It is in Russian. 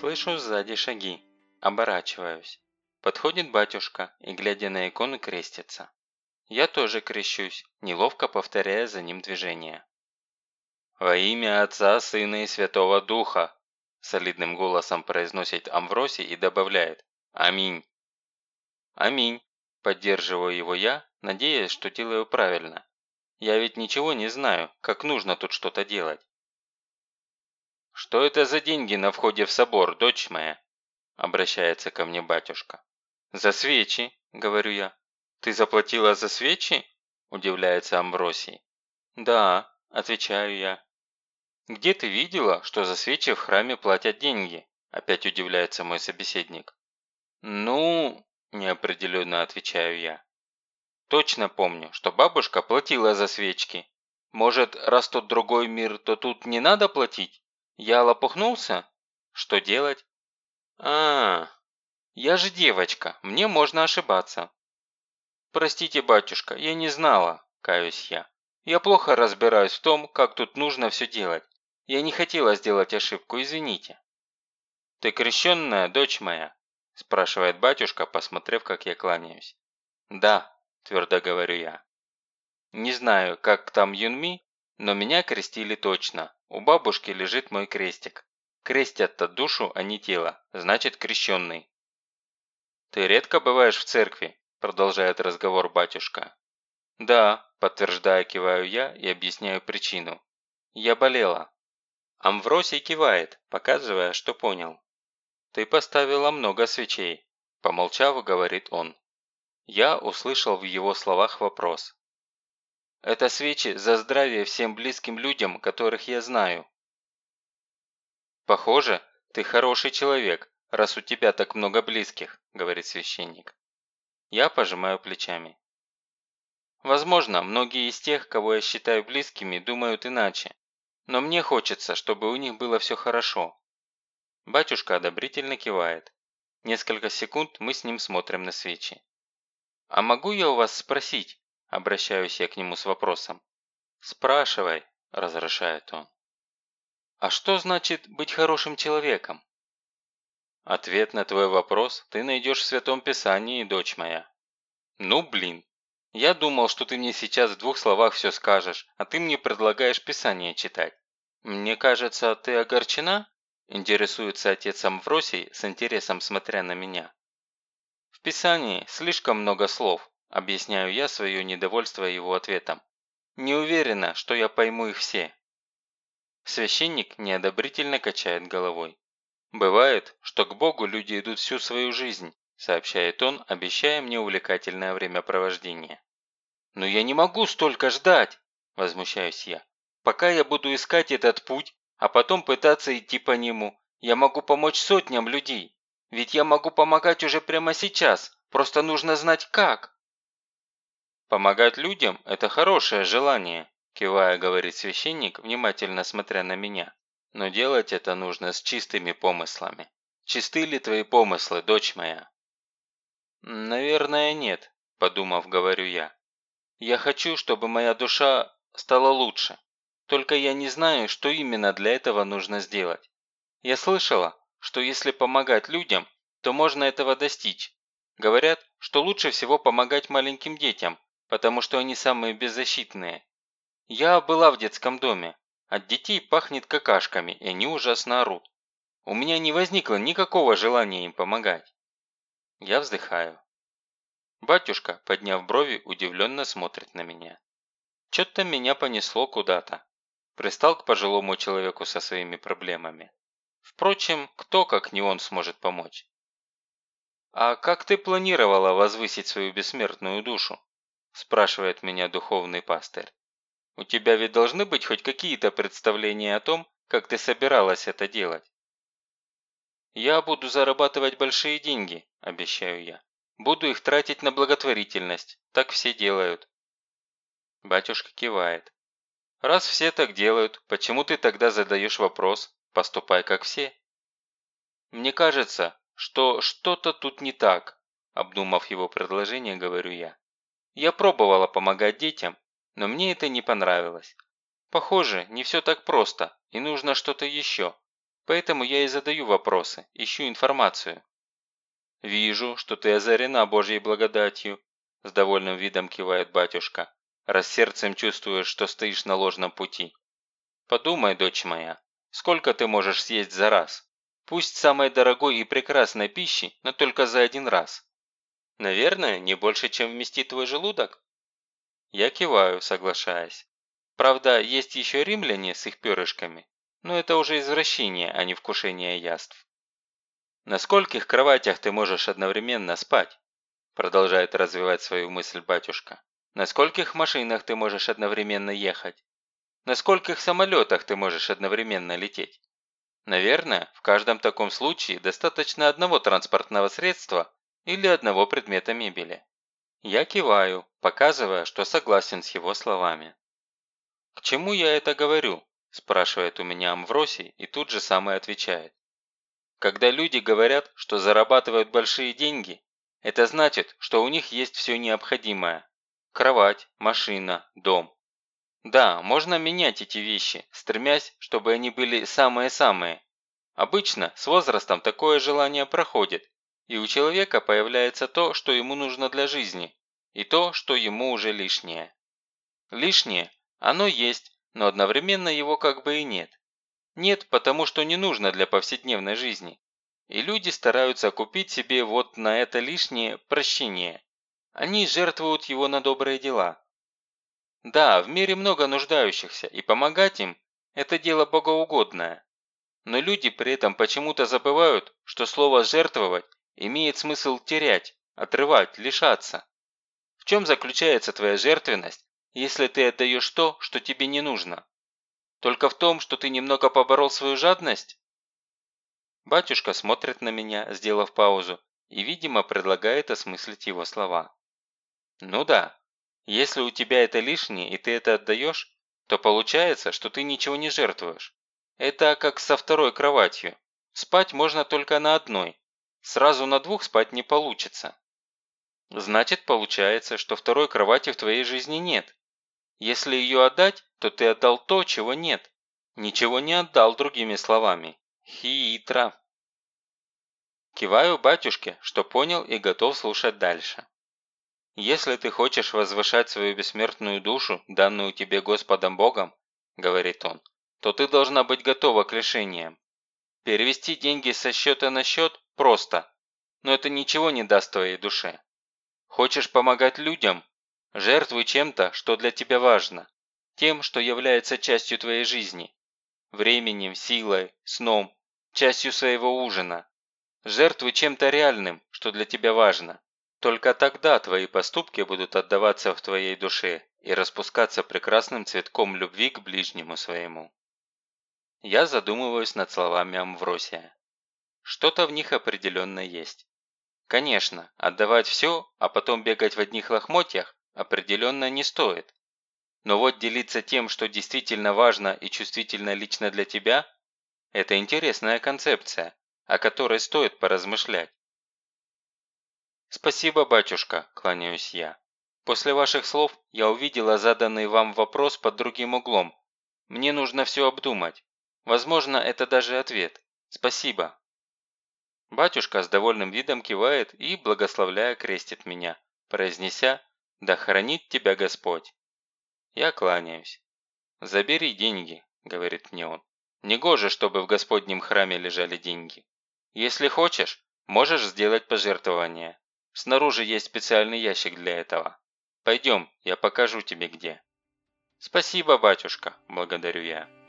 Слышу сзади шаги. Оборачиваюсь. Подходит батюшка и, глядя на икону, крестится. Я тоже крещусь, неловко повторяя за ним движение. «Во имя Отца, Сына и Святого Духа!» солидным голосом произносит Амвросий и добавляет «Аминь». «Аминь», поддерживаю его я, надеясь, что делаю правильно. Я ведь ничего не знаю, как нужно тут что-то делать. «Что это за деньги на входе в собор, дочь моя?» обращается ко мне батюшка. «За свечи», – говорю я. «Ты заплатила за свечи?» – удивляется Амвросий. «Да», – отвечаю я. «Где ты видела, что за свечи в храме платят деньги?» – опять удивляется мой собеседник. «Ну...» – неопределенно отвечаю я. «Точно помню, что бабушка платила за свечки. Может, раз тут другой мир, то тут не надо платить? Я лопухнулся? Что делать?» а, я же девочка, мне можно ошибаться». «Простите, батюшка, я не знала», – каюсь я. «Я плохо разбираюсь в том, как тут нужно все делать. Я не хотела сделать ошибку, извините». «Ты крещенная, дочь моя?» – спрашивает батюшка, посмотрев, как я кланяюсь. «Да», – твердо говорю я. «Не знаю, как там Юнми, но меня крестили точно. У бабушки лежит мой крестик. Крестят-то душу, а не тело, значит крещенный». «Ты редко бываешь в церкви?» – продолжает разговор батюшка. «Да», – подтверждая, киваю я и объясняю причину. «Я болела». Амвросий кивает, показывая, что понял. «Ты поставила много свечей», – помолчав, говорит он. Я услышал в его словах вопрос. «Это свечи за здравие всем близким людям, которых я знаю». «Похоже, ты хороший человек, раз у тебя так много близких», – говорит священник. Я пожимаю плечами. Возможно, многие из тех, кого я считаю близкими, думают иначе. Но мне хочется, чтобы у них было все хорошо. Батюшка одобрительно кивает. Несколько секунд мы с ним смотрим на свечи. «А могу я у вас спросить?» Обращаюсь я к нему с вопросом. «Спрашивай», – разрешает он. «А что значит быть хорошим человеком?» «Ответ на твой вопрос ты найдешь в Святом Писании, дочь моя». «Ну, блин, я думал, что ты мне сейчас в двух словах все скажешь, а ты мне предлагаешь Писание читать. «Мне кажется, ты огорчена?» – интересуется отец Амвросий с интересом смотря на меня. «В Писании слишком много слов», – объясняю я свое недовольство его ответом. «Не уверена, что я пойму их все». Священник неодобрительно качает головой. «Бывает, что к Богу люди идут всю свою жизнь», – сообщает он, обещая мне увлекательное времяпровождение. «Но я не могу столько ждать!» – возмущаюсь я. Пока я буду искать этот путь, а потом пытаться идти по нему, я могу помочь сотням людей. Ведь я могу помогать уже прямо сейчас, просто нужно знать как. Помогать людям – это хорошее желание, кивая, говорит священник, внимательно смотря на меня. Но делать это нужно с чистыми помыслами. Чисты ли твои помыслы, дочь моя? Наверное, нет, подумав, говорю я. Я хочу, чтобы моя душа стала лучше. Только я не знаю, что именно для этого нужно сделать. Я слышала, что если помогать людям, то можно этого достичь. Говорят, что лучше всего помогать маленьким детям, потому что они самые беззащитные. Я была в детском доме. От детей пахнет какашками, и они ужасно орут. У меня не возникло никакого желания им помогать. Я вздыхаю. Батюшка, подняв брови, удивленно смотрит на меня. Чё-то меня понесло куда-то пристал к пожилому человеку со своими проблемами. Впрочем, кто, как не он, сможет помочь? «А как ты планировала возвысить свою бессмертную душу?» Спрашивает меня духовный пастырь. «У тебя ведь должны быть хоть какие-то представления о том, как ты собиралась это делать?» «Я буду зарабатывать большие деньги», – обещаю я. «Буду их тратить на благотворительность, так все делают». Батюшка кивает. Раз все так делают, почему ты тогда задаешь вопрос «поступай как все»? Мне кажется, что что-то тут не так, обдумав его предложение, говорю я. Я пробовала помогать детям, но мне это не понравилось. Похоже, не все так просто, и нужно что-то еще. Поэтому я и задаю вопросы, ищу информацию. «Вижу, что ты озарена Божьей благодатью», – с довольным видом кивает батюшка, раз сердцем чувствуешь, что стоишь на ложном пути. «Подумай, дочь моя, сколько ты можешь съесть за раз? Пусть самой дорогой и прекрасной пищи, но только за один раз. Наверное, не больше, чем вместит твой желудок?» Я киваю, соглашаясь. Правда, есть еще римляне с их перышками, но это уже извращение, а не вкушение яств. «На скольких кроватях ты можешь одновременно спать?» Продолжает развивать свою мысль батюшка. «На скольких машинах ты можешь одновременно ехать? На скольких самолетах ты можешь одновременно лететь? Наверное, в каждом таком случае достаточно одного транспортного средства или одного предмета мебели. Я киваю, показывая, что согласен с его словами. «К чему я это говорю?» – спрашивает у меня Амвросий и тут же самое отвечает. Когда люди говорят, что зарабатывают большие деньги, это значит, что у них есть все необходимое. Кровать, машина, дом. Да, можно менять эти вещи, стремясь, чтобы они были самые-самые. Обычно с возрастом такое желание проходит, и у человека появляется то, что ему нужно для жизни, и то, что ему уже лишнее. Лишнее, оно есть, но одновременно его как бы и нет. Нет, потому что не нужно для повседневной жизни. И люди стараются купить себе вот на это лишнее прощение. Они жертвуют его на добрые дела. Да, в мире много нуждающихся, и помогать им – это дело богоугодное. Но люди при этом почему-то забывают, что слово «жертвовать» имеет смысл терять, отрывать, лишаться. В чем заключается твоя жертвенность, если ты отдаешь то, что тебе не нужно? Только в том, что ты немного поборол свою жадность? Батюшка смотрит на меня, сделав паузу, и, видимо, предлагает осмыслить его слова. Ну да, если у тебя это лишнее и ты это отдаешь, то получается, что ты ничего не жертвуешь. Это как со второй кроватью. Спать можно только на одной, Сразу на двух спать не получится. Значит, получается, что второй кровати в твоей жизни нет. Если ее отдать, то ты отдал то, чего нет. Ничего не отдал, другими словами. Хитро. Киваю батюшке, что понял и готов слушать дальше. «Если ты хочешь возвышать свою бессмертную душу, данную тебе Господом Богом, – говорит он, – то ты должна быть готова к лишениям. Перевести деньги со счета на счет просто, но это ничего не даст твоей душе. Хочешь помогать людям? Жертвуй чем-то, что для тебя важно, тем, что является частью твоей жизни. Временем, силой, сном, частью своего ужина. Жертвуй чем-то реальным, что для тебя важно. Только тогда твои поступки будут отдаваться в твоей душе и распускаться прекрасным цветком любви к ближнему своему. Я задумываюсь над словами Амвросия. Что-то в них определенно есть. Конечно, отдавать все, а потом бегать в одних лохмотьях определенно не стоит. Но вот делиться тем, что действительно важно и чувствительно лично для тебя – это интересная концепция, о которой стоит поразмышлять. «Спасибо, батюшка», – кланяюсь я. «После ваших слов я увидела заданный вам вопрос под другим углом. Мне нужно все обдумать. Возможно, это даже ответ. Спасибо. Батюшка с довольным видом кивает и, благословляя, крестит меня, произнеся «Да хранит тебя Господь». Я кланяюсь. «Забери деньги», – говорит мне он. «Негоже, чтобы в Господнем храме лежали деньги. Если хочешь, можешь сделать пожертвование. Снаружи есть специальный ящик для этого. Пойдем, я покажу тебе где». «Спасибо, батюшка», – благодарю я.